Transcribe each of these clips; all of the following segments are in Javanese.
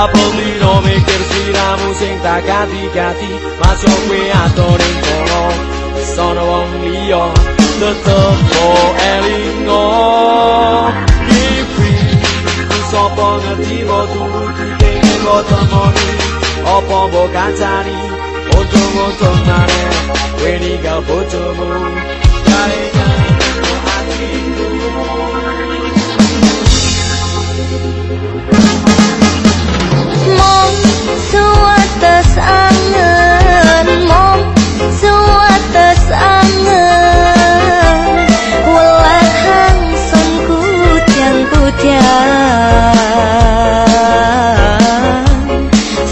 Sapa lino mikir siramu sing tak ganti-ganti Masuk kwe atoring kono Sono wong liya tetep po elingo Iwi Sapa ngerti mo turuti pengen mo temoni Apa mo kancani Untung-untung mare Kwe ninggal bojomu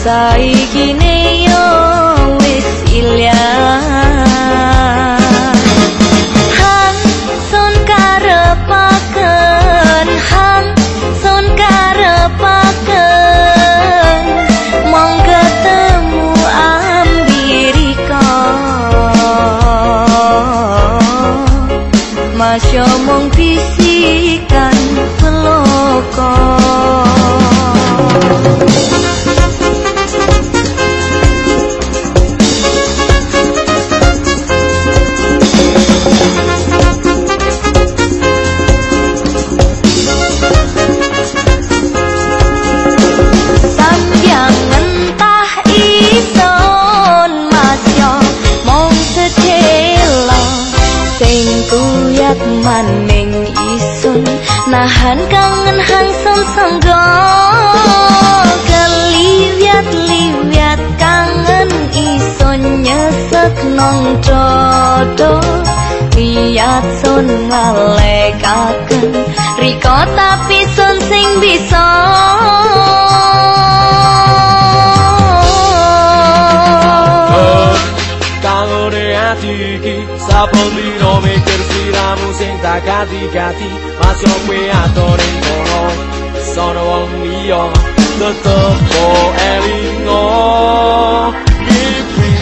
在記念 maning isun nahan kangen hang son sanggo keliwat liwat kangen isun nyesek nong dodo liat sun ngalekaken riko tapi sun sing bisa. Sapondino mikir Siamo intakati gati Masih kue aturin kono Sono wong liya Tetep po elingo Ngipi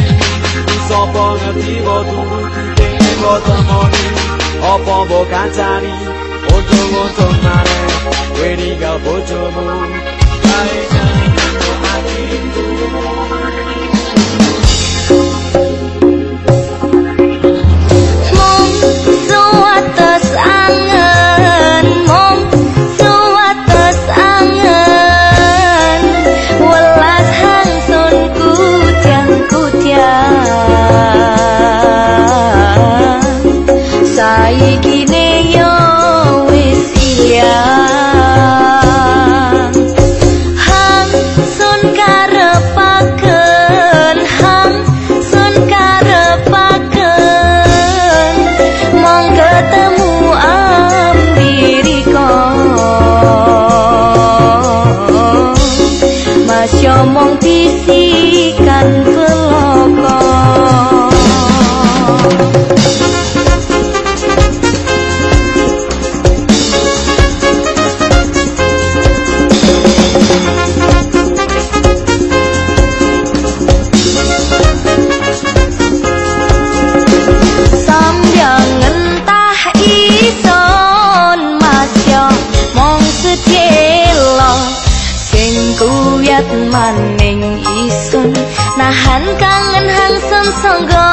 kuyat maning isun nahan kangen hang sangga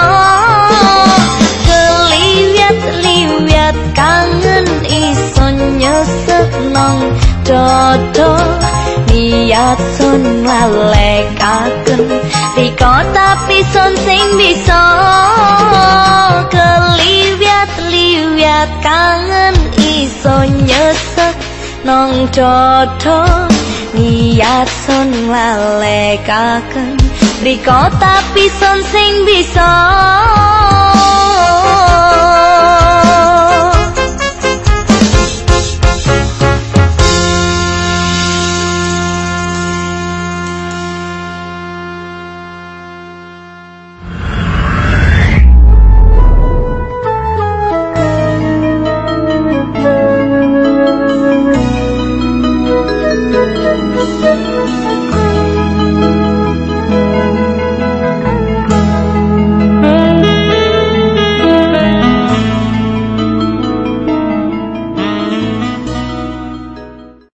keliwat liwat kangen isun nyesek nong dodo niat sun lalekaken riko tapi sun sing bisa keliwat liwat kangen isun nyesek nong dodo sun lalekaken riko tapi sun sing bisa